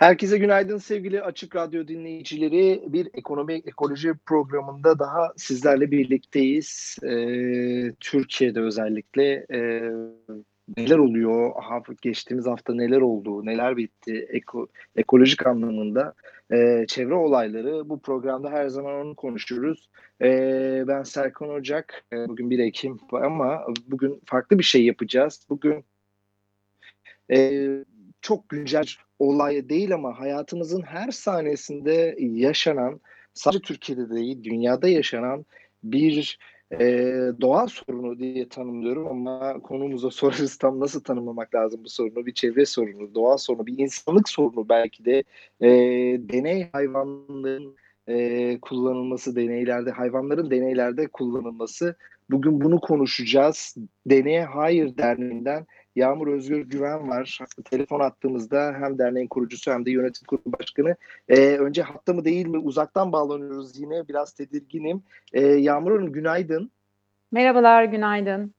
Herkese günaydın sevgili Açık Radyo dinleyicileri. Bir ekonomi ekoloji programında daha sizlerle birlikteyiz. Ee, Türkiye'de özellikle e, neler oluyor, geçtiğimiz hafta neler oldu, neler bitti eko, ekolojik anlamında e, çevre olayları. Bu programda her zaman onu konuşuyoruz. E, ben Serkan Ocak, e, bugün 1 Ekim ama bugün farklı bir şey yapacağız. Bugün e, çok güncel olay değil ama hayatımızın her sahnesinde yaşanan, sadece Türkiye'de değil, dünyada yaşanan bir e, doğa sorunu diye tanımlıyorum ama konumuza sorarız tam nasıl tanımlamak lazım bu sorunu bir çevre sorunu, doğa sorunu, bir insanlık sorunu belki de e, deney hayvanların e, kullanılması deneylerde hayvanların deneylerde kullanılması bugün bunu konuşacağız. Deneye Hayır Derneği'nden Yağmur Özgür Güven var. Telefon attığımızda hem derneğin kurucusu hem de yönetim kurulu başkanı. Ee, önce hatta mı değil mi uzaktan bağlanıyoruz yine biraz tedirginim. Ee, Yağmur Hanım günaydın. Merhabalar günaydın.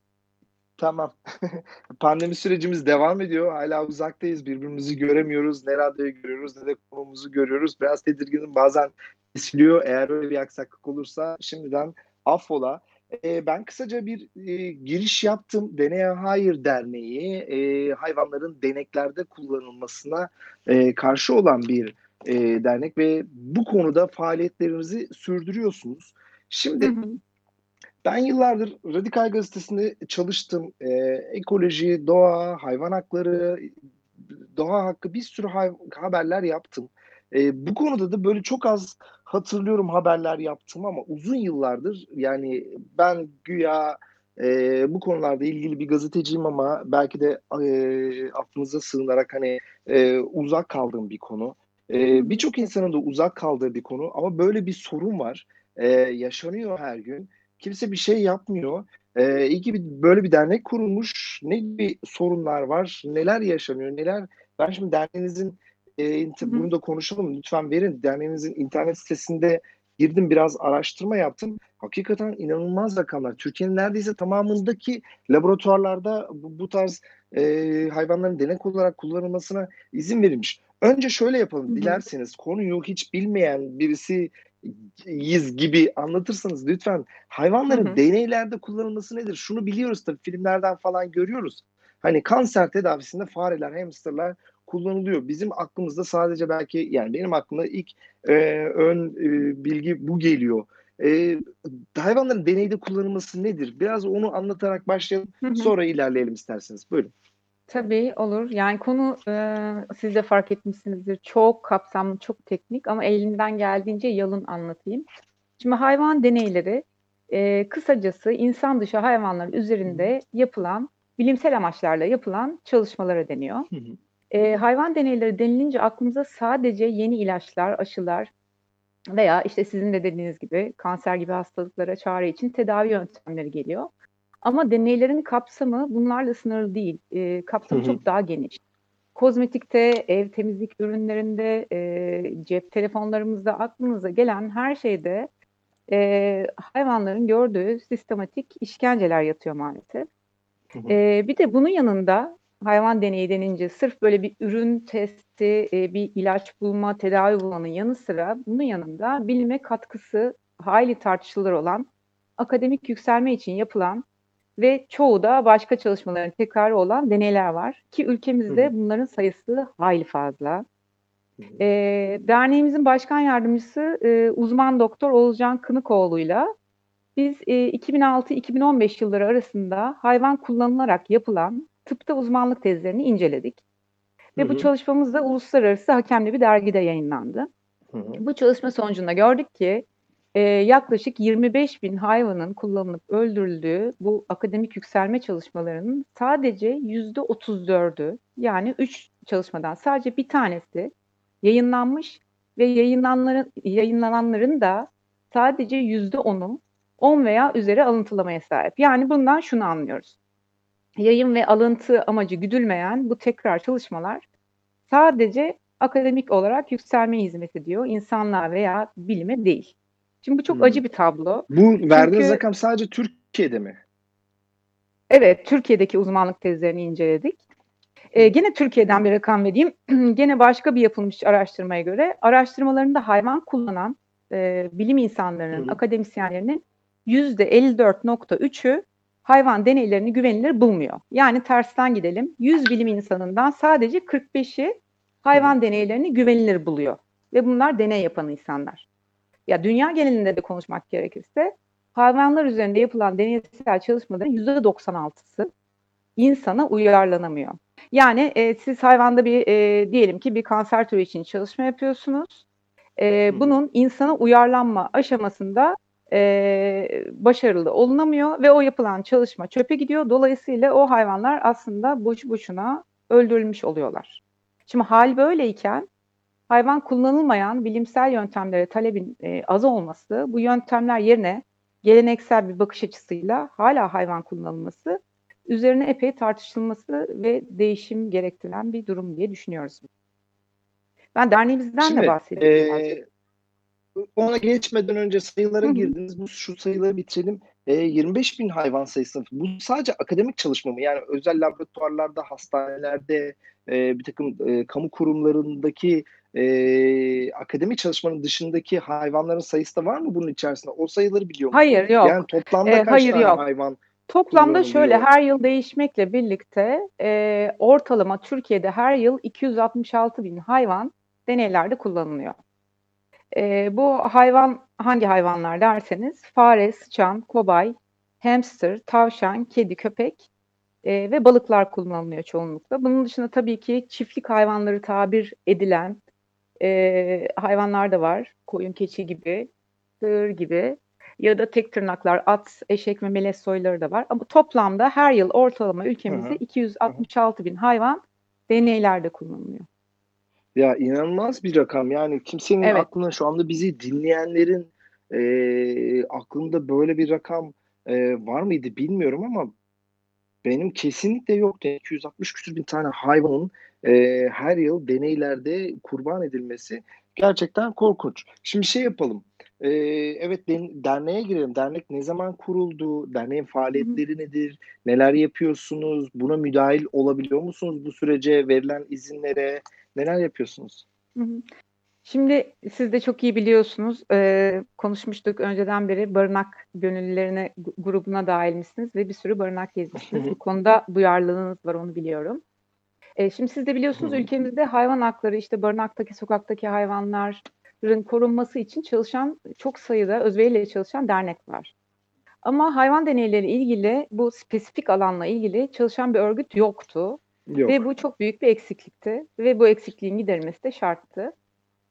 Tamam. Pandemi sürecimiz devam ediyor. Hala uzaktayız. Birbirimizi göremiyoruz. Ne radyoyu görüyoruz ne de konumuzu görüyoruz. Biraz tedirginim. Bazen kesiliyor. Eğer öyle bir aksaklık olursa şimdiden affola. E, ben kısaca bir e, giriş yaptım. Deneye Hayır Derneği e, hayvanların deneklerde kullanılmasına e, karşı olan bir e, dernek ve bu konuda faaliyetlerinizi sürdürüyorsunuz. Şimdi hı hı. ben yıllardır Radikal Gazetesi'nde çalıştım. E, ekoloji, doğa, hayvan hakları, doğa hakkı bir sürü haberler yaptım. E, bu konuda da böyle çok az hatırlıyorum haberler yaptım ama uzun yıllardır yani ben güya e, bu konularda ilgili bir gazeteciyim ama belki de e, aklınıza sığınarak hani e, uzak kaldığım bir konu. E, Birçok insanın da uzak kaldığı bir konu ama böyle bir sorun var. E, yaşanıyor her gün. Kimse bir şey yapmıyor. E, iyi ki böyle bir dernek kurulmuş. Ne gibi sorunlar var? Neler yaşanıyor? Neler? Ben şimdi derneğinizin e, bunu da konuşalım lütfen verin. Derneğimizin internet sitesinde girdim biraz araştırma yaptım. Hakikaten inanılmaz rakamlar. Türkiye'nin neredeyse tamamındaki laboratuvarlarda bu, bu tarz e, hayvanların denek olarak kullanılmasına izin verilmiş. Önce şöyle yapalım Hı-hı. dilerseniz konuyu hiç bilmeyen birisi yiz gibi anlatırsanız lütfen hayvanların Hı-hı. deneylerde kullanılması nedir? Şunu biliyoruz tabii filmlerden falan görüyoruz. Hani kanser tedavisinde fareler, hamsterlar kullanılıyor. Bizim aklımızda sadece belki yani benim aklımda ilk e, ön e, bilgi bu geliyor. E, hayvanların deneyde kullanılması nedir? Biraz onu anlatarak başlayalım. Hı hı. Sonra ilerleyelim isterseniz. Buyurun. Tabii olur. Yani konu e, siz de fark etmişsinizdir. Çok kapsamlı, çok teknik ama elimden geldiğince yalın anlatayım. Şimdi hayvan deneyleri e, kısacası insan dışı hayvanlar üzerinde yapılan bilimsel amaçlarla yapılan çalışmalara deniyor. Hı hı. E, hayvan deneyleri denilince aklımıza sadece yeni ilaçlar, aşılar veya işte sizin de dediğiniz gibi kanser gibi hastalıklara çare için tedavi yöntemleri geliyor. Ama deneylerin kapsamı bunlarla sınırlı değil. E, kapsamı çok daha geniş. Kozmetikte, ev temizlik ürünlerinde, e, cep telefonlarımızda aklınıza gelen her şeyde e, hayvanların gördüğü sistematik işkenceler yatıyor maalesef. E, bir de bunun yanında hayvan deneyi denince sırf böyle bir ürün testi, e, bir ilaç bulma, tedavi bulmanın yanı sıra bunun yanında bilime katkısı hayli tartışılır olan akademik yükselme için yapılan ve çoğu da başka çalışmaların tekrarı olan deneyler var ki ülkemizde hı bunların sayısı hayli fazla. E, derneğimizin başkan yardımcısı e, uzman doktor Oğuzcan Kınıkoğlu'yla biz e, 2006-2015 yılları arasında hayvan kullanılarak yapılan tıpta uzmanlık tezlerini inceledik. Ve hı hı. bu çalışmamız da uluslararası hakemli bir dergide yayınlandı. Hı hı. Bu çalışma sonucunda gördük ki e, yaklaşık 25 bin hayvanın kullanılıp öldürüldüğü bu akademik yükselme çalışmalarının sadece yüzde 34'ü yani 3 çalışmadan sadece bir tanesi yayınlanmış ve yayınlananların, yayınlananların da sadece yüzde onu 10 veya üzeri alıntılamaya sahip. Yani bundan şunu anlıyoruz. Yayın ve alıntı amacı güdülmeyen bu tekrar çalışmalar sadece akademik olarak yükselmeye hizmet ediyor. insanlığa veya bilime değil. Şimdi bu çok hmm. acı bir tablo. Bu verdiğiniz Çünkü, rakam sadece Türkiye'de mi? Evet, Türkiye'deki uzmanlık tezlerini inceledik. Ee, gene Türkiye'den bir rakam vereyim. gene başka bir yapılmış araştırmaya göre araştırmalarında hayvan kullanan e, bilim insanlarının, Hı. akademisyenlerinin %54.3'ü hayvan deneylerini güvenilir bulmuyor. Yani tersten gidelim. 100 bilim insanından sadece 45'i hayvan deneylerini güvenilir buluyor. Ve bunlar deney yapan insanlar. Ya dünya genelinde de konuşmak gerekirse hayvanlar üzerinde yapılan deneysel çalışmaların %96'sı insana uyarlanamıyor. Yani e, siz hayvanda bir e, diyelim ki bir kanser türü için çalışma yapıyorsunuz. E, bunun insana uyarlanma aşamasında e, başarılı olunamıyor ve o yapılan çalışma çöpe gidiyor. Dolayısıyla o hayvanlar aslında boşu boşuna öldürülmüş oluyorlar. Şimdi hal böyleyken hayvan kullanılmayan bilimsel yöntemlere talebin e, az olması, bu yöntemler yerine geleneksel bir bakış açısıyla hala hayvan kullanılması üzerine epey tartışılması ve değişim gerektiren bir durum diye düşünüyoruz. Ben derneğimizden Şimdi, de bahsedeyim. E, ona geçmeden önce sayılara girdiniz. Bu şu sayıları bitirelim. E, 25 bin hayvan sayısı. Bu sadece akademik çalışma mı? Yani özel laboratuvarlarda, hastanelerde, e, bir takım e, kamu kurumlarındaki e, akademik çalışmanın dışındaki hayvanların sayısı da var mı bunun içerisinde? O sayıları biliyor musunuz? Hayır yok. Yani toplamda e, kaç hayır, tane yok. hayvan Toplamda şöyle her yıl değişmekle birlikte e, ortalama Türkiye'de her yıl 266 bin hayvan deneylerde kullanılıyor. E, bu hayvan hangi hayvanlar derseniz fare, sıçan, kobay, hamster, tavşan, kedi, köpek e, ve balıklar kullanılıyor çoğunlukla. Bunun dışında tabii ki çiftlik hayvanları tabir edilen e, hayvanlar da var. Koyun, keçi gibi, sığır gibi ya da tek tırnaklar, at, eşek ve melez soyları da var. Ama toplamda her yıl ortalama ülkemizde hı hı. 266 bin hayvan deneylerde kullanılıyor. Ya inanılmaz bir rakam. Yani kimsenin evet. aklına şu anda bizi dinleyenlerin e, aklında böyle bir rakam e, var mıydı bilmiyorum ama benim kesinlikle yoktu. 260 küsur bin tane hayvanın e, her yıl deneylerde kurban edilmesi gerçekten korkunç. Şimdi şey yapalım. E, evet den, derneğe girelim. Dernek ne zaman kuruldu? Derneğin faaliyetleri nedir? Neler yapıyorsunuz? Buna müdahil olabiliyor musunuz bu sürece? Verilen izinlere neler yapıyorsunuz? Şimdi siz de çok iyi biliyorsunuz, e, konuşmuştuk önceden beri barınak gönüllülerine grubuna dahilmişsiniz ve bir sürü barınak gezmişsiniz. bu konuda duyarlılığınız var onu biliyorum. E, şimdi siz de biliyorsunuz ülkemizde hayvan hakları işte barınaktaki sokaktaki hayvanların korunması için çalışan çok sayıda özveriyle çalışan dernek var. Ama hayvan deneyleri ilgili bu spesifik alanla ilgili çalışan bir örgüt yoktu. Yok. Ve bu çok büyük bir eksiklikti ve bu eksikliğin giderilmesi de şarttı.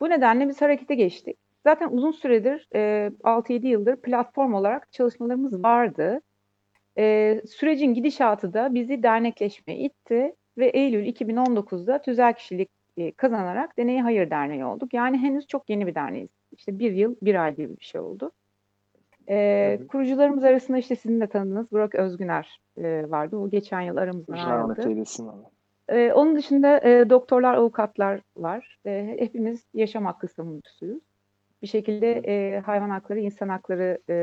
Bu nedenle biz harekete geçtik. Zaten uzun süredir e, 6-7 yıldır platform olarak çalışmalarımız vardı. E, sürecin gidişatı da bizi dernekleşmeye itti ve Eylül 2019'da tüzel kişilik e, kazanarak Deney Hayır Derneği olduk. Yani henüz çok yeni bir derneğiz. İşte bir yıl, bir ay gibi bir şey oldu. E, evet. Kurucularımız arasında işte sizin de tanıdığınız Burak Özgüner e, vardı. O geçen yıl aramızdan ayrıldı. eylesin E, onun dışında e, doktorlar, avukatlar var. E, hepimiz yaşam hakkı savunucusuyuz. Bir şekilde e, hayvan hakları, insan hakları e,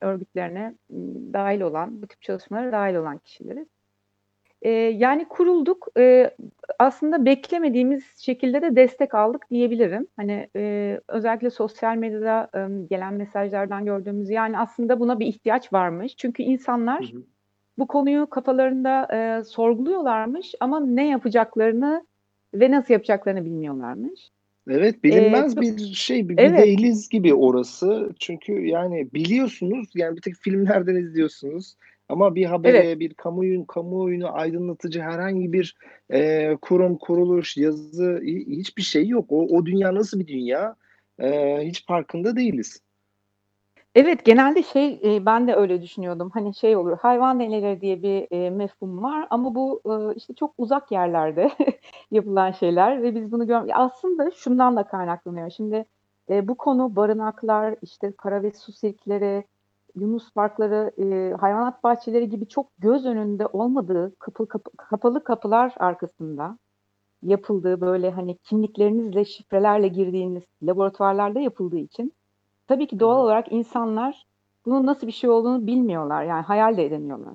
örgütlerine dahil olan, bu tip çalışmalara dahil olan kişileriz. E, yani kurulduk. E, aslında beklemediğimiz şekilde de destek aldık diyebilirim. Hani e, özellikle sosyal medyada e, gelen mesajlardan gördüğümüz yani aslında buna bir ihtiyaç varmış. Çünkü insanlar hı hı. Bu konuyu kafalarında e, sorguluyorlarmış ama ne yapacaklarını ve nasıl yapacaklarını bilmiyorlarmış. Evet bilinmez ee, bir şey bir, evet. değiliz gibi orası. Çünkü yani biliyorsunuz yani bir tek filmlerden izliyorsunuz. Ama bir habere, evet. bir kamuoyun kamuoyunu aydınlatıcı herhangi bir e, kurum, kuruluş, yazı hiçbir şey yok. O, o dünya nasıl bir dünya? E, hiç farkında değiliz. Evet, genelde şey, eee, ben de öyle düşünüyordum. Hani şey olur, hayvan deneyleri diye bir, eee, mefhum var ama bu, ııı, işte, çok uzak yerlerde yapılan şeyler ve biz bunu gör aslında şundan da kaynaklanıyor. Şimdi, eee, bu konu barınaklar, işte, kara ve su sirkleri, yunus parkları, eee, hayvanat bahçeleri gibi çok göz önünde olmadığı kapı kapı kapalı kapılar arkasında yapıldığı, böyle, hani, kimliklerinizle, şifrelerle girdiğiniz laboratuvarlarda yapıldığı için Tabii ki doğal olarak insanlar bunun nasıl bir şey olduğunu bilmiyorlar. Yani hayal de edemiyorlar.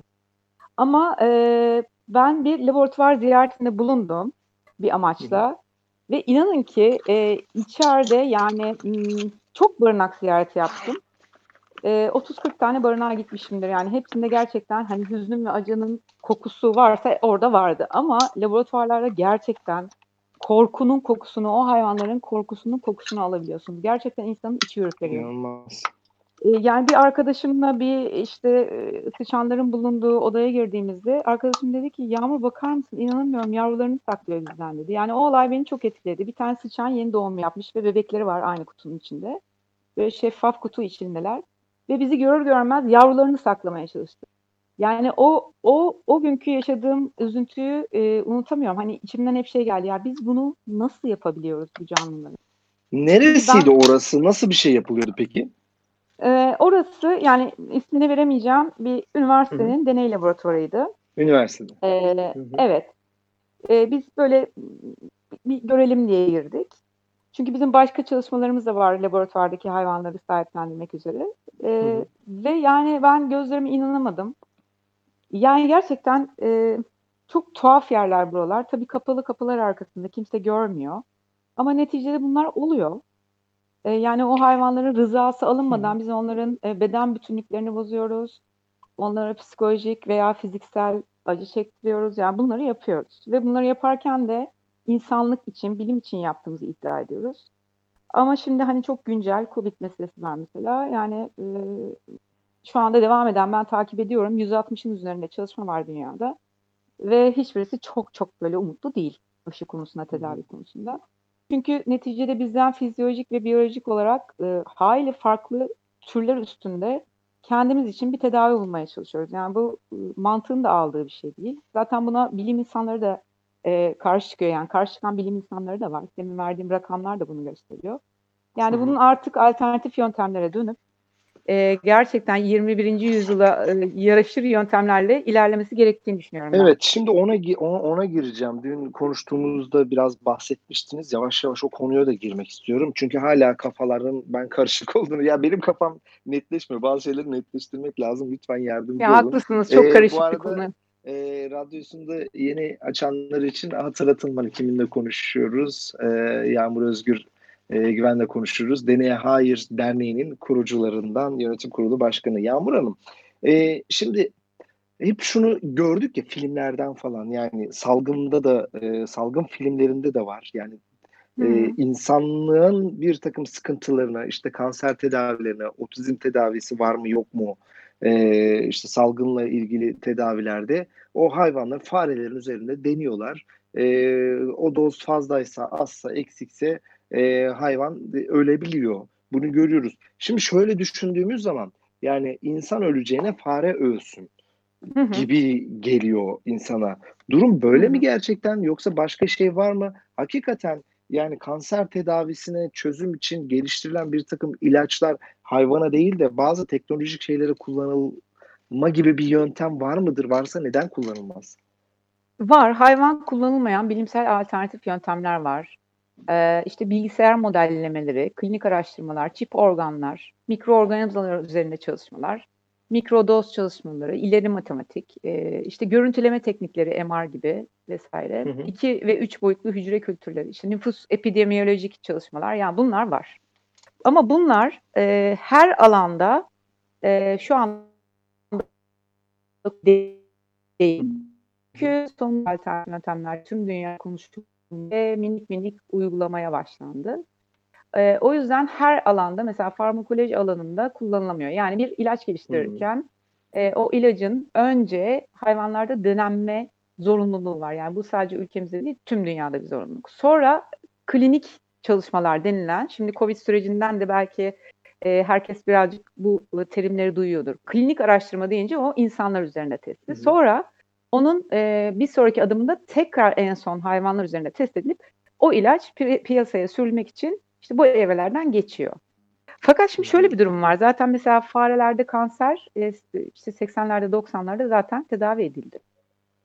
Ama, eee, ben bir laboratuvar ziyaretinde bulundum bir amaçla ve inanın ki, eee, içeride yani, çok barınak ziyareti yaptım. Eee, 30-40 tane barınağa gitmişimdir. Yani hepsinde gerçekten, hani, hüznün ve acının kokusu varsa orada vardı ama laboratuvarlarda gerçekten korkunun kokusunu, o hayvanların korkusunun kokusunu alabiliyorsunuz. Gerçekten insanın içi ürperiyor. İnanılmaz. Eee, yani bir arkadaşımla bir, işte, eee, sıçanların bulunduğu odaya girdiğimizde arkadaşım dedi ki, "Yağmur bakar mısın? İnanamıyorum yavrularını saklıyor bizden." dedi. Yani o olay beni çok etkiledi. Bir tane sıçan yeni doğum yapmış ve bebekleri var aynı kutunun içinde. Böyle şeffaf kutu içindeler ve bizi görür görmez yavrularını saklamaya çalıştı. Yani o o o günkü yaşadığım üzüntüyü, eee, unutamıyorum. Hani içimden hep şey geldi, ya biz bunu nasıl yapabiliyoruz bu canlılara? Neresiydi Ben orası? Nasıl bir şey yapılıyordu peki? Eee, orası yani ismini veremeyeceğim bir üniversitenin deney laboratuvarıydı. Üniversitede. Hı hı. evet. Eee, biz böyle bir görelim diye girdik. Çünkü bizim başka çalışmalarımız da var laboratuvardaki hayvanları sahiplendirmek üzere. Hı. ve yani ben gözlerime inanamadım. Yani gerçekten, eee, çok tuhaf yerler buralar. Tabii kapalı kapılar arkasında kimse görmüyor ama neticede bunlar oluyor. Eee, yani o hayvanların rızası alınmadan biz onların, eee, beden bütünlüklerini bozuyoruz. Onlara psikolojik veya fiziksel acı çektiriyoruz. Yani bunları yapıyoruz ve bunları yaparken de insanlık için, bilim için yaptığımızı iddia ediyoruz. Ama şimdi, hani, çok güncel COVID meselesi var mesela. Yani, eee, şu anda devam eden ben takip ediyorum. 160'ın üzerinde çalışma var dünyada ve hiçbirisi çok çok böyle umutlu değil aşı konusunda, tedavi konusunda. Çünkü neticede bizden fizyolojik ve biyolojik olarak, eee, hayli farklı türler üstünde kendimiz için bir tedavi bulmaya çalışıyoruz. Yani bu, ııı, mantığın da aldığı bir şey değil. Zaten buna bilim insanları da, eee, karşı çıkıyor. Yani karşı çıkan bilim insanları da var. Demin verdiğim rakamlar da bunu gösteriyor. Yani hı. bunun artık alternatif yöntemlere dönüp, eee, gerçekten 21. yüzyıla, eee, yaraşır yöntemlerle ilerlemesi gerektiğini düşünüyorum ben. Evet, şimdi ona ona ona gireceğim. Dün konuştuğumuzda biraz bahsetmiştiniz. Yavaş yavaş o konuya da girmek istiyorum. Çünkü hâlâ kafaların ben karışık olduğunu Ya benim kafam netleşmiyor. Bazı şeyleri netleştirmek lazım. Lütfen yardımcı Ya, olun. haklısınız. Çok Eee, karışık bir konu. eee, radyosunda yeni açanlar için hatırlatın bana kiminle konuşuyoruz. Eee, Yağmur Özgür, eee, Güven'le konuşuyoruz. Deneye Hayır Derneği'nin kurucularından, yönetim kurulu başkanı. Yağmur Hanım, eee, şimdi hep şunu gördük ya filmlerden falan, yani salgında da, eee, salgın filmlerinde de var. Yani, hı. insanlığın birtakım sıkıntılarına, işte kanser tedavilerine, otizm tedavisi var mı yok mu, eee, işte salgınla ilgili tedavilerde o hayvanların, farelerin üzerinde deniyorlar. Eee, o doz fazlaysa, azsa, eksikse, eee, hayvan ölebiliyor. Bunu görüyoruz. Şimdi şöyle düşündüğümüz zaman, yani insan öleceğine fare ölsün gibi geliyor insana. Durum böyle mi gerçekten yoksa başka şey var mı? Hakikaten, yani kanser tedavisine çözüm için geliştirilen birtakım ilaçlar hayvana değil de bazı teknolojik şeylere kullanılma gibi bir yöntem var mıdır? Varsa neden kullanılmaz? Var. Hayvan kullanılmayan bilimsel alternatif yöntemler var. Eee, işte bilgisayar modellemeleri, klinik araştırmalar, çip organlar, mikroorganizmalar üzerinde çalışmalar, mikrodoz çalışmaları, ileri matematik, eee, işte görüntüleme teknikleri MR gibi vs. Hı hı. 2 ve 3 boyutlu hücre kültürleri, işte nüfus epidemiyolojik çalışmalar, yani bunlar var. Ama bunlar, eee, her alanda, eee, şu anda değil. Çünkü son alternatif yöntemler tüm dünya konuşuluyor ve minik minik uygulamaya başlandı. Eee, o yüzden her alanda mesela farmakoloji alanında kullanılamıyor. Yani bir ilaç geliştirirken, eee, o ilacın önce hayvanlarda denenme zorunluluğu var. Yani bu sadece ülkemizde değil, tüm dünyada bir zorunluluk. Sonra klinik çalışmalar denilen, şimdi COVID sürecinden de belki, e, herkes birazcık bu terimleri duyuyordur. Klinik araştırma deyince o insanlar üzerinde testi. Hı hı. Sonra onun e, bir sonraki adımında tekrar en son hayvanlar üzerinde test edilip o ilaç pi- piyasaya sürülmek için işte bu evrelerden geçiyor. Fakat şimdi şöyle bir durum var. Zaten mesela farelerde kanser e, işte 80'lerde 90'larda zaten tedavi edildi.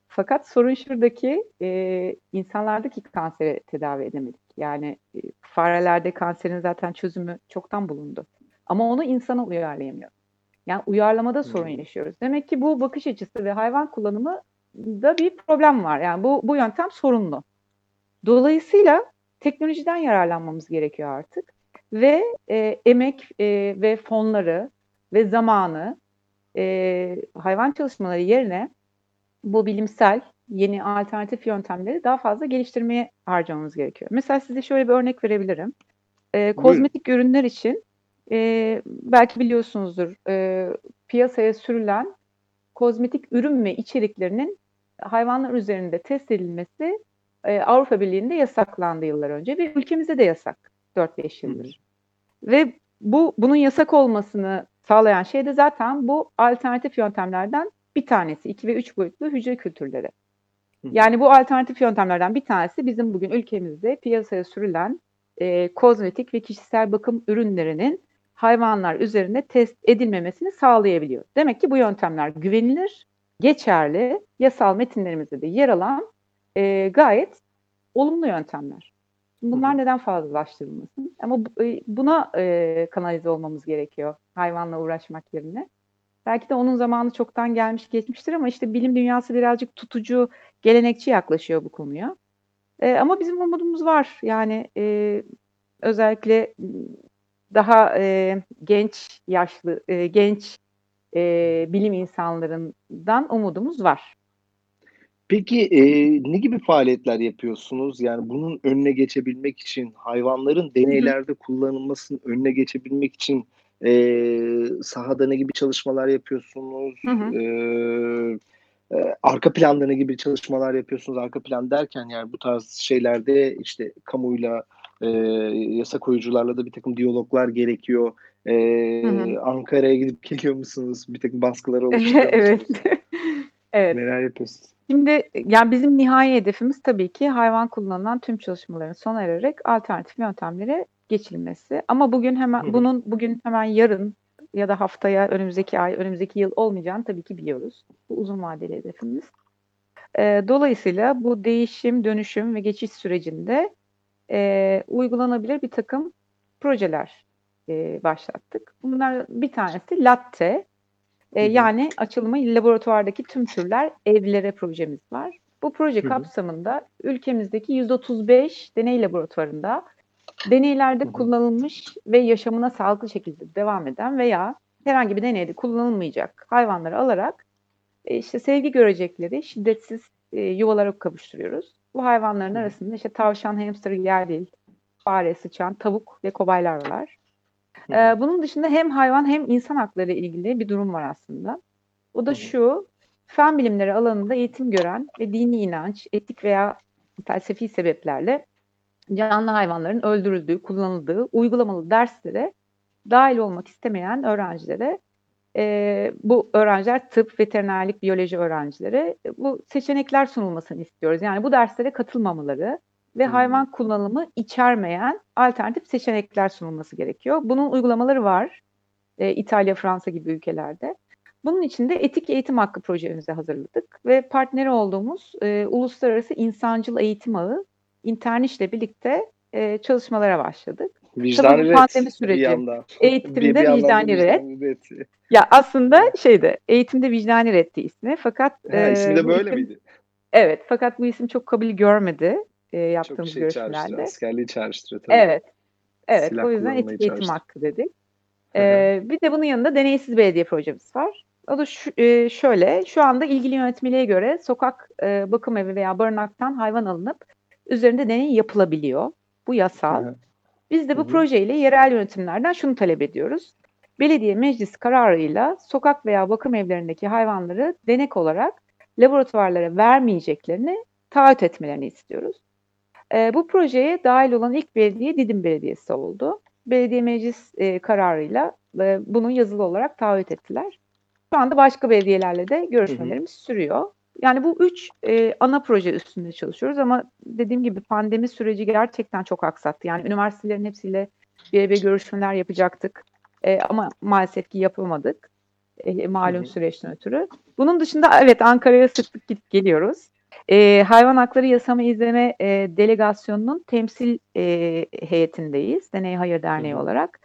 Fakat sorun şuradaki e, insanlardaki kanseri tedavi edemedik. Yani e, farelerde kanserin zaten çözümü çoktan bulundu. Ama onu insana uyarlayamıyor. Yani uyarlamada sorun yaşıyoruz. Demek ki bu bakış açısı ve hayvan kullanımı da bir problem var. Yani bu bu yöntem sorunlu. Dolayısıyla teknolojiden yararlanmamız gerekiyor artık ve e, emek e, ve fonları ve zamanı e, hayvan çalışmaları yerine bu bilimsel yeni alternatif yöntemleri daha fazla geliştirmeye harcamamız gerekiyor. Mesela size şöyle bir örnek verebilirim. E, kozmetik Buyurun. ürünler için e, belki biliyorsunuzdur e, piyasaya sürülen kozmetik ürün ve içeriklerinin hayvanlar üzerinde test edilmesi e, Avrupa Birliği'nde yasaklandı yıllar önce ve ülkemizde de yasak 4-5 yıldır. Hı. Ve bu bunun yasak olmasını sağlayan şey de zaten bu alternatif yöntemlerden bir tanesi 2 ve 3 boyutlu hücre kültürleri. Yani bu alternatif yöntemlerden bir tanesi bizim bugün ülkemizde piyasaya sürülen e, kozmetik ve kişisel bakım ürünlerinin hayvanlar üzerinde test edilmemesini sağlayabiliyor. Demek ki bu yöntemler güvenilir, geçerli, yasal metinlerimizde de yer alan e, gayet olumlu yöntemler. Bunlar neden fazlalaştırılmasın? Ama e, buna e, kanalize olmamız gerekiyor hayvanla uğraşmak yerine. Belki de onun zamanı çoktan gelmiş geçmiştir ama işte bilim dünyası birazcık tutucu, gelenekçi yaklaşıyor bu konuya. E, ama bizim umudumuz var. Yani e, özellikle daha e, genç yaşlı, e, genç e, bilim insanlarından umudumuz var. Peki e, ne gibi faaliyetler yapıyorsunuz? Yani bunun önüne geçebilmek için, hayvanların deneylerde kullanılmasının önüne geçebilmek için e, sahada ne gibi çalışmalar yapıyorsunuz? Hı hı. E, e, arka planda ne gibi çalışmalar yapıyorsunuz? Arka plan derken yani bu tarz şeylerde işte kamuyla, e, yasa koyucularla da bir takım diyaloglar gerekiyor. E, Ankara'ya gidip geliyor musunuz? Bir takım baskılar oluşturuyor Evet. evet. Neler yapıyorsunuz? Şimdi yani bizim nihai hedefimiz tabii ki hayvan kullanılan tüm çalışmaların sona ererek alternatif yöntemlere geçilmesi. Ama bugün hemen Hı. bunun bugün hemen yarın ya da haftaya önümüzdeki ay, önümüzdeki yıl olmayacağını tabii ki biliyoruz. Bu uzun vadeli hedefimiz. E, dolayısıyla bu değişim, dönüşüm ve geçiş sürecinde e, uygulanabilir bir takım projeler e, başlattık. Bunlar bir tanesi latte. E, yani açılımı laboratuvardaki tüm türler evlere projemiz var. Bu proje Hı-hı. kapsamında ülkemizdeki 135 deney laboratuvarında deneylerde Hı-hı. kullanılmış ve yaşamına sağlıklı şekilde devam eden veya herhangi bir deneyde kullanılmayacak hayvanları alarak e, işte sevgi görecekleri şiddetsiz e, yuvalara kavuşturuyoruz. Bu hayvanların arasında işte tavşan, hamster, gerbil, fare, sıçan, tavuk ve kobaylar var. Ee, bunun dışında hem hayvan hem insan hakları ilgili bir durum var aslında. O da şu, fen bilimleri alanında eğitim gören ve dini inanç, etik veya felsefi sebeplerle canlı hayvanların öldürüldüğü, kullanıldığı uygulamalı derslere dahil olmak istemeyen öğrencilere e, bu öğrenciler tıp, veterinerlik, biyoloji öğrencileri bu seçenekler sunulmasını istiyoruz. Yani bu derslere katılmamaları ve hmm. hayvan kullanımı içermeyen alternatif seçenekler sunulması gerekiyor. Bunun uygulamaları var. E, İtalya, Fransa gibi ülkelerde. Bunun için de etik eğitim hakkı projemizi hazırladık ve partneri olduğumuz e, Uluslararası İnsancıl Eğitim Ağı İnterniş ile birlikte e, çalışmalara başladık. Vicdani pandemi süreci. Bir yandan. Eğitimde bir, bir vicdani red. Ya aslında şeyde eğitimde vicdani reddi ismi fakat ha, e, ismi de böyle isim, miydi? Evet fakat bu isim çok kabul görmedi e, yaptığımız çok şey görüşmelerde. Askerliği çağrıştırıyor tabii. Evet. Evet Silah o yüzden etik eğitim hakkı dedik. Ee, bir de bunun yanında deneysiz belediye projemiz var. O da şu, e, şöyle, şu anda ilgili yönetmeliğe göre sokak e, bakım evi veya barınaktan hayvan alınıp üzerinde deney yapılabiliyor. Bu yasal. Evet. Biz de bu projeyle yerel yönetimlerden şunu talep ediyoruz. Belediye meclis kararıyla sokak veya bakım evlerindeki hayvanları denek olarak laboratuvarlara vermeyeceklerini taahhüt etmelerini istiyoruz. E, bu projeye dahil olan ilk belediye Didim Belediyesi oldu. belediye meclis e, kararıyla e, bunu yazılı olarak taahhüt ettiler. Şu anda başka belediyelerle de görüşmelerimiz sürüyor. Yani bu üç e, ana proje üstünde çalışıyoruz ama dediğim gibi pandemi süreci gerçekten çok aksattı. Yani üniversitelerin hepsiyle birebir görüşmeler yapacaktık e, ama maalesef ki yapamadık e, malum Hı hı. süreçten ötürü. Bunun dışında evet Ankara'ya sık sık gidip geliyoruz. E, Hayvan Hakları Yasama İzleme e, Delegasyonu'nun temsil e, heyetindeyiz. Deney Hayır Derneği hı. olarak.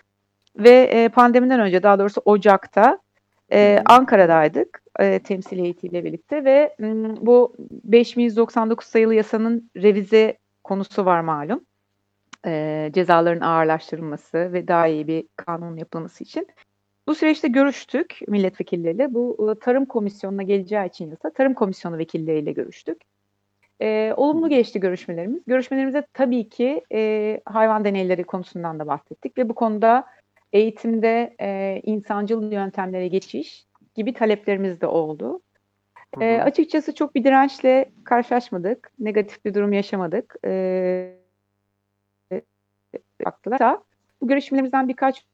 Ve e, pandemiden önce daha doğrusu Ocak'ta e, hı. Ankara'daydık e, temsil heyetiyle birlikte ve m, bu 5199 sayılı yasanın revize konusu var malum. E, cezaların ağırlaştırılması ve daha iyi bir kanun yapılması için. Bu süreçte görüştük milletvekilleriyle. Bu Tarım Komisyonu'na geleceği için yasa Tarım Komisyonu vekilleriyle görüştük. E, olumlu geçti görüşmelerimiz. Görüşmelerimizde tabii ki e, hayvan deneyleri konusundan da bahsettik ve bu konuda eğitimde e, insancıl yöntemlere geçiş gibi taleplerimiz de oldu. E, açıkçası çok bir dirençle karşılaşmadık. Negatif bir durum yaşamadık. E, baktılar. Da, bu görüşmelerimizden birkaç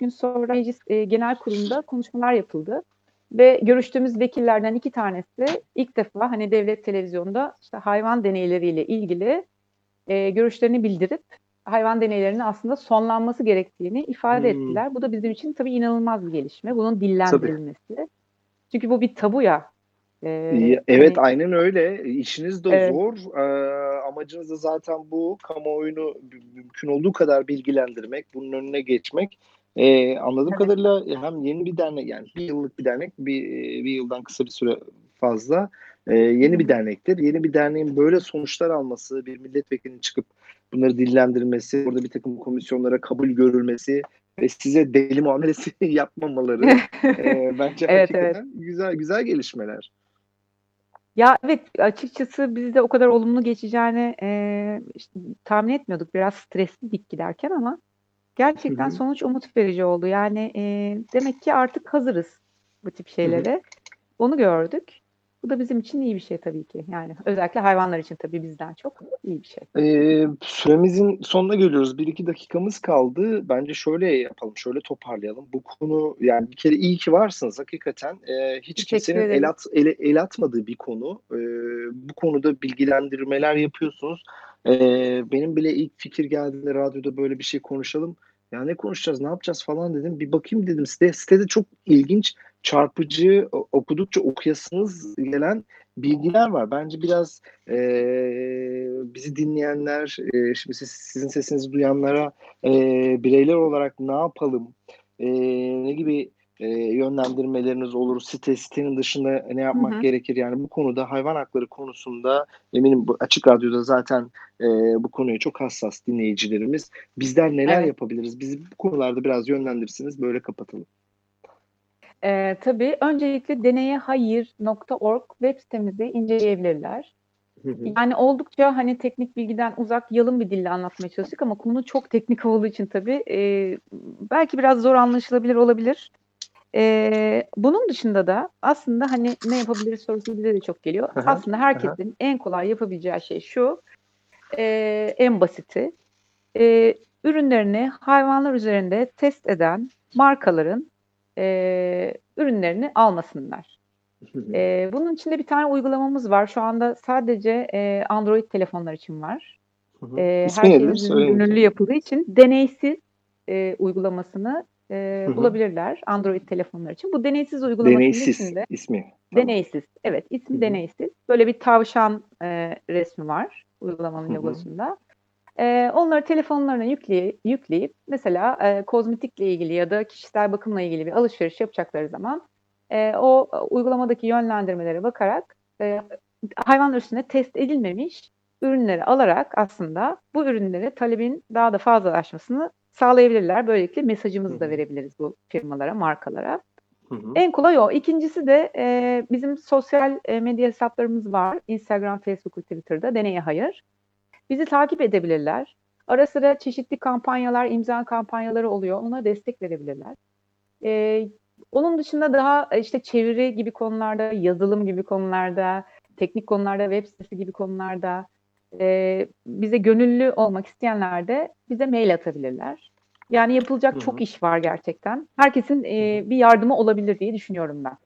gün sonra Meclis e, Genel Kurulu'nda konuşmalar yapıldı. Ve görüştüğümüz vekillerden iki tanesi ilk defa hani devlet televizyonda işte hayvan deneyleriyle ilgili e, görüşlerini bildirip hayvan deneylerinin aslında sonlanması gerektiğini ifade Hmm. ettiler. Bu da bizim için tabii inanılmaz bir gelişme. Bunun dillendirilmesi. Çünkü bu bir tabu ya. E, Ya, Evet hani- aynen öyle. İşiniz de Evet. zor. Ee, amacınız da zaten bu. Kamuoyunu mümkün olduğu kadar bilgilendirmek, bunun önüne geçmek. Ee, anladığım Evet. kadarıyla hem yeni bir dernek yani bir yıllık bir dernek bir, bir yıldan kısa bir süre fazla e, yeni bir dernektir. Yeni bir derneğin böyle sonuçlar alması, bir milletvekilinin çıkıp bunları dillendirmesi, orada bir takım komisyonlara kabul görülmesi ve size deli muamelesi yapmamaları e, bence Evet, hakikaten güzel güzel gelişmeler. Ya evet açıkçası biz de o kadar olumlu geçeceğini e, işte, tahmin etmiyorduk. Biraz stresliydik giderken ama gerçekten Hı hı. sonuç umut verici oldu. Yani e, demek ki artık hazırız bu tip şeylere. Onu gördük. Bu da bizim için iyi bir şey tabii ki. Yani özellikle hayvanlar için tabii bizden çok iyi bir şey. Ee, süremizin sonuna geliyoruz. Bir iki dakikamız kaldı. Bence şöyle yapalım, şöyle toparlayalım. Bu konu yani bir kere iyi ki varsınız hakikaten. Ee, hiç Teşekkür kimsenin ederim. el, at, el, el atmadığı bir konu. Ee, bu konuda bilgilendirmeler yapıyorsunuz. Ee, benim bile ilk fikir geldiğinde radyoda böyle bir şey konuşalım. Ya ne konuşacağız, ne yapacağız falan dedim. Bir bakayım dedim site. Sitede çok ilginç, çarpıcı, okudukça okuyasınız gelen bilgiler var. Bence biraz e, bizi dinleyenler, e, şimdi siz, sizin sesinizi duyanlara e, bireyler olarak ne yapalım, e, ne gibi e, yönlendirmeleriniz olur, site sitenin dışında ne yapmak Hı hı. gerekir? Yani bu konuda hayvan hakları konusunda eminim bu Açık Radyo'da zaten e, bu konuya çok hassas dinleyicilerimiz. Bizler neler Evet. yapabiliriz? Bizi bu konularda biraz yönlendirirsiniz, böyle kapatalım. E, tabii öncelikle deneyehayır.org web sitemizi inceleyebilirler. Yani oldukça hani teknik bilgiden uzak yalın bir dille anlatmaya çalıştık ama konu çok teknik olduğu için tabii e, belki biraz zor anlaşılabilir olabilir. E, bunun dışında da aslında hani ne yapabiliriz sorusu bize de çok geliyor. Hı, Aslında herkesin en kolay yapabileceği şey şu, e, en basiti. E, ürünlerini hayvanlar üzerinde test eden markaların e, ürünlerini almasınlar. Ee, bunun içinde bir tane uygulamamız var. Şu anda sadece e, Android telefonlar için var. Ee, nedir? herkesin lütfen. yapıldığı için deneysiz e, uygulamasını e, bulabilirler Android telefonlar için. Bu deneysiz uygulamasının Deneysiz içinde ismi. Tamam. deneysiz. Evet, ismi Hı hı. deneysiz. Böyle bir tavşan e, resmi var uygulamanın logosunda. E, onları telefonlarına yükleyip, yükleyip mesela e, kozmetikle ilgili ya da kişisel bakımla ilgili bir alışveriş yapacakları zaman e, o uygulamadaki yönlendirmelere bakarak e, hayvan üstünde test edilmemiş ürünleri alarak aslında bu ürünlere talebin daha da fazlalaşmasını sağlayabilirler. Böylelikle mesajımızı da verebiliriz bu firmalara, markalara. Hı hı. En kolay o. İkincisi de e, bizim sosyal e, medya hesaplarımız var. Instagram, Facebook Twitter'da Deneye Hayır. Bizi takip edebilirler. Ara sıra çeşitli kampanyalar, imza kampanyaları oluyor. Ona destek verebilirler. E, onun dışında daha e, işte çeviri gibi konularda, yazılım gibi konularda, teknik konularda, web sitesi gibi konularda e, bize gönüllü olmak isteyenler de bize mail atabilirler. Yani yapılacak Hı çok iş var gerçekten. Herkesin e, bir yardımı olabilir diye düşünüyorum ben.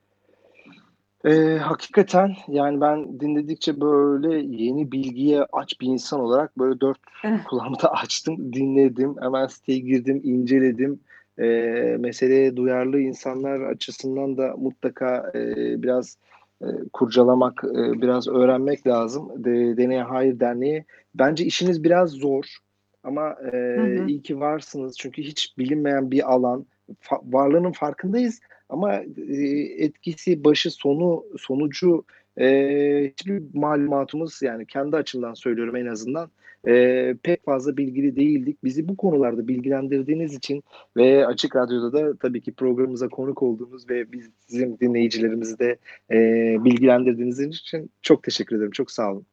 Ee, hakikaten yani ben dinledikçe böyle yeni bilgiye aç bir insan olarak böyle dört Eh. kulağımı da açtım, dinledim. Hemen siteye girdim, inceledim. Ee, meseleye duyarlı insanlar açısından da mutlaka e, biraz e, kurcalamak, e, biraz öğrenmek lazım. De, Deneye Hayır Derneği. Bence işiniz biraz zor ama e, Hı hı. iyi ki varsınız. Çünkü hiç bilinmeyen bir alan. Fa- varlığının farkındayız ama e, etkisi, başı, sonu, sonucu e, hiçbir malumatımız yani kendi açımdan söylüyorum en azından e, pek fazla bilgili değildik. Bizi bu konularda bilgilendirdiğiniz için ve Açık Radyo'da da tabii ki programımıza konuk olduğunuz ve biz, bizim dinleyicilerimizi de e, bilgilendirdiğiniz için çok teşekkür ederim. Çok sağ olun.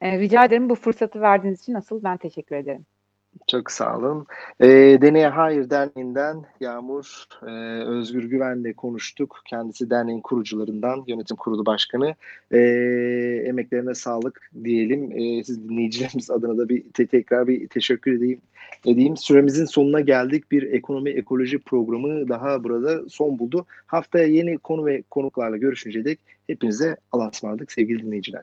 E, rica ederim bu fırsatı verdiğiniz için asıl ben teşekkür ederim. Çok sağ olun. E, Deneye Hayır Derneği'nden Yağmur e, Özgür Güven'le konuştuk. Kendisi derneğin kurucularından, yönetim kurulu başkanı. E, emeklerine sağlık diyelim. E, siz dinleyicilerimiz adına da bir te- tekrar bir teşekkür edeyim. Edeyim. Süremizin sonuna geldik. Bir ekonomi ekoloji programı daha burada son buldu. Haftaya yeni konu ve konuklarla görüşünceye dek hepinize Allah'a ısmarladık sevgili dinleyiciler.